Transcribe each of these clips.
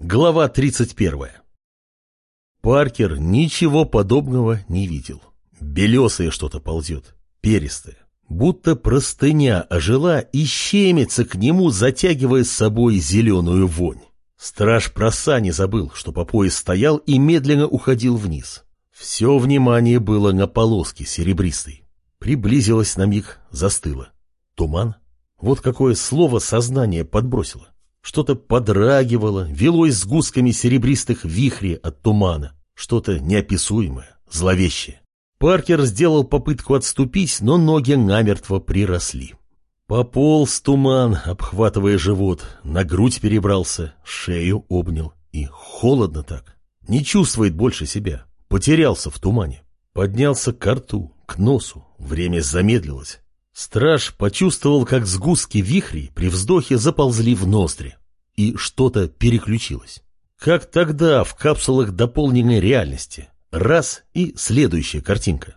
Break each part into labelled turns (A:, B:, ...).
A: Глава 31. Паркер ничего подобного не видел. Белесое что-то ползет, перистое. Будто простыня ожила и щемится к нему, затягивая с собой зеленую вонь. Страж про сани забыл, что по пояс стоял и медленно уходил вниз. Все внимание было на полоске серебристой. Приблизилась на миг, застыла. Туман? Вот какое слово сознание подбросило. Что-то подрагивало, велось с гусками серебристых вихрей от тумана. Что-то неописуемое, зловещее. Паркер сделал попытку отступить, но ноги намертво приросли. Пополз туман, обхватывая живот, на грудь перебрался, шею обнял. И холодно так. Не чувствует больше себя. Потерялся в тумане. Поднялся к рту, к носу. Время замедлилось. Страж почувствовал, как сгустки вихрей при вздохе заползли в ноздри. И что-то переключилось. Как тогда в капсулах дополненной реальности. Раз и следующая картинка.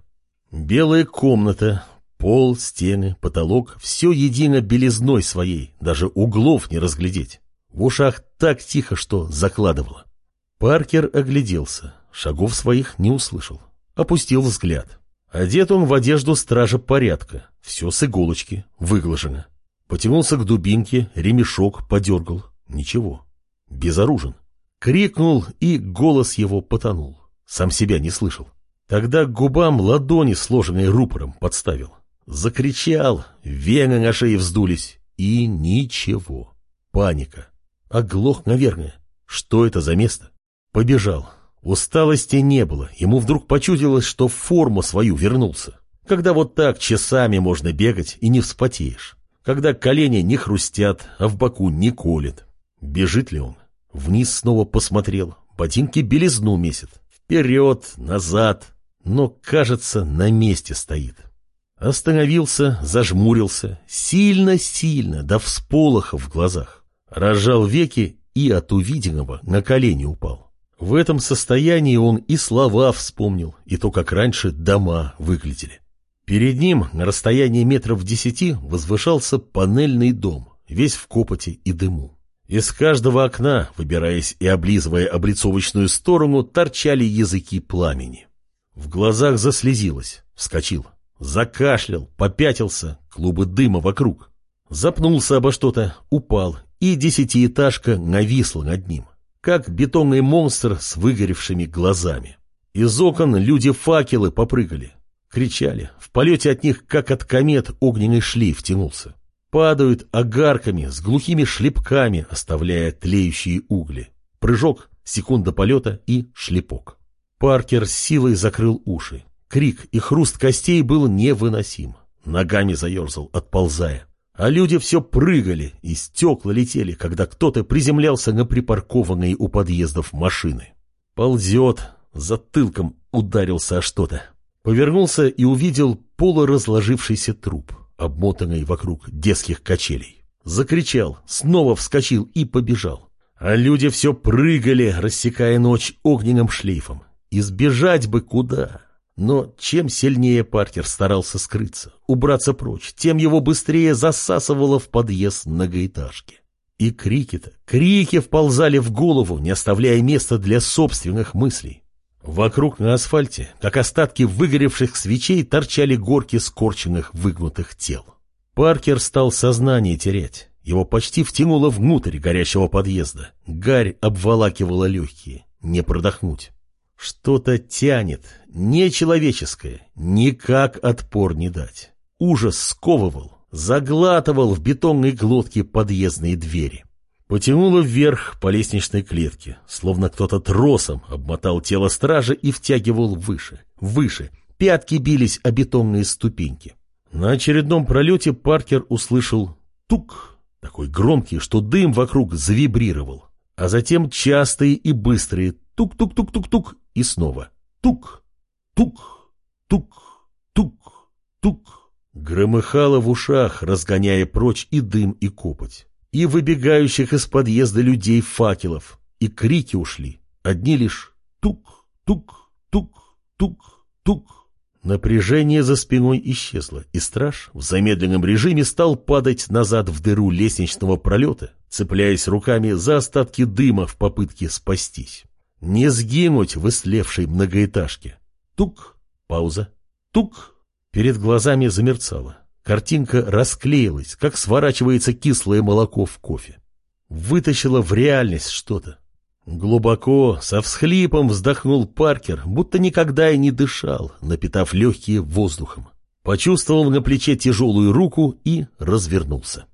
A: Белая комната, пол, стены, потолок, все едино белизной своей, даже углов не разглядеть. В ушах так тихо, что закладывало. Паркер огляделся, шагов своих не услышал. Опустил взгляд. Одет он в одежду стража порядка, все с иголочки, выглажено. Потянулся к дубинке, ремешок подергал. Ничего. Безоружен. Крикнул, и голос его потонул. Сам себя не слышал. Тогда к губам ладони, сложенные рупором, подставил. Закричал, вены на шее вздулись. И ничего. Паника. Оглох, наверное. Что это за место? Побежал. Усталости не было, ему вдруг почудилось, что в форму свою вернулся. Когда вот так часами можно бегать и не вспотеешь. Когда колени не хрустят, а в боку не колет. Бежит ли он? Вниз снова посмотрел, ботинки белизну месят. Вперед, назад, но, кажется, на месте стоит. Остановился, зажмурился, сильно-сильно, до всполоха в глазах. Разжал веки и от увиденного на колени упал. В этом состоянии он и слова вспомнил, и то, как раньше дома выглядели. Перед ним на расстоянии метров десяти возвышался панельный дом, весь в копоти и дыму. Из каждого окна, выбираясь и облизывая облицовочную сторону, торчали языки пламени. В глазах заслезилось, вскочил, закашлял, попятился, клубы дыма вокруг. Запнулся обо что-то, упал, и десятиэтажка нависла над ним как бетонный монстр с выгоревшими глазами. Из окон люди-факелы попрыгали, кричали. В полете от них, как от комет, огненный шлейф тянулся. Падают огарками с глухими шлепками, оставляя тлеющие угли. Прыжок, секунда полета и шлепок. Паркер с силой закрыл уши. Крик и хруст костей был невыносим. Ногами заерзал, отползая. А люди все прыгали, и стекла летели, когда кто-то приземлялся на припаркованные у подъездов машины. Ползет, затылком ударился о что-то. Повернулся и увидел полуразложившийся труп, обмотанный вокруг детских качелей. Закричал, снова вскочил и побежал. А люди все прыгали, рассекая ночь огненным шлейфом. Избежать бы куда? Но чем сильнее Паркер старался скрыться, убраться прочь, тем его быстрее засасывало в подъезд многоэтажки. И крики-то, крики вползали в голову, не оставляя места для собственных мыслей. Вокруг на асфальте, как остатки выгоревших свечей, торчали горки скорченных выгнутых тел. Паркер стал сознание терять. Его почти втянуло внутрь горящего подъезда. Гарь обволакивала легкие. Не продохнуть. Что-то тянет, нечеловеческое, никак отпор не дать. Ужас сковывал, заглатывал в бетонной глотке подъездные двери. Потянуло вверх по лестничной клетке, словно кто-то тросом обмотал тело стража и втягивал выше, выше. Пятки бились о бетонные ступеньки. На очередном пролете Паркер услышал тук, такой громкий, что дым вокруг завибрировал, а затем частые и быстрые тук-тук-тук-тук-тук и снова тук, тук, тук, тук, тук. Громыхало в ушах, разгоняя прочь и дым, и копоть. И выбегающих из подъезда людей факелов. И крики ушли. Одни лишь тук, тук, тук, тук, тук. Напряжение за спиной исчезло, и страж в замедленном режиме стал падать назад в дыру лестничного пролета, цепляясь руками за остатки дыма в попытке спастись. Не сгинуть в ислевшей многоэтажке. Тук, пауза, тук. Перед глазами замерцало. Картинка расклеилась, как сворачивается кислое молоко в кофе. Вытащила в реальность что-то. Глубоко, со всхлипом вздохнул Паркер, будто никогда и не дышал, напитав легкие воздухом. Почувствовал на плече тяжелую руку и развернулся.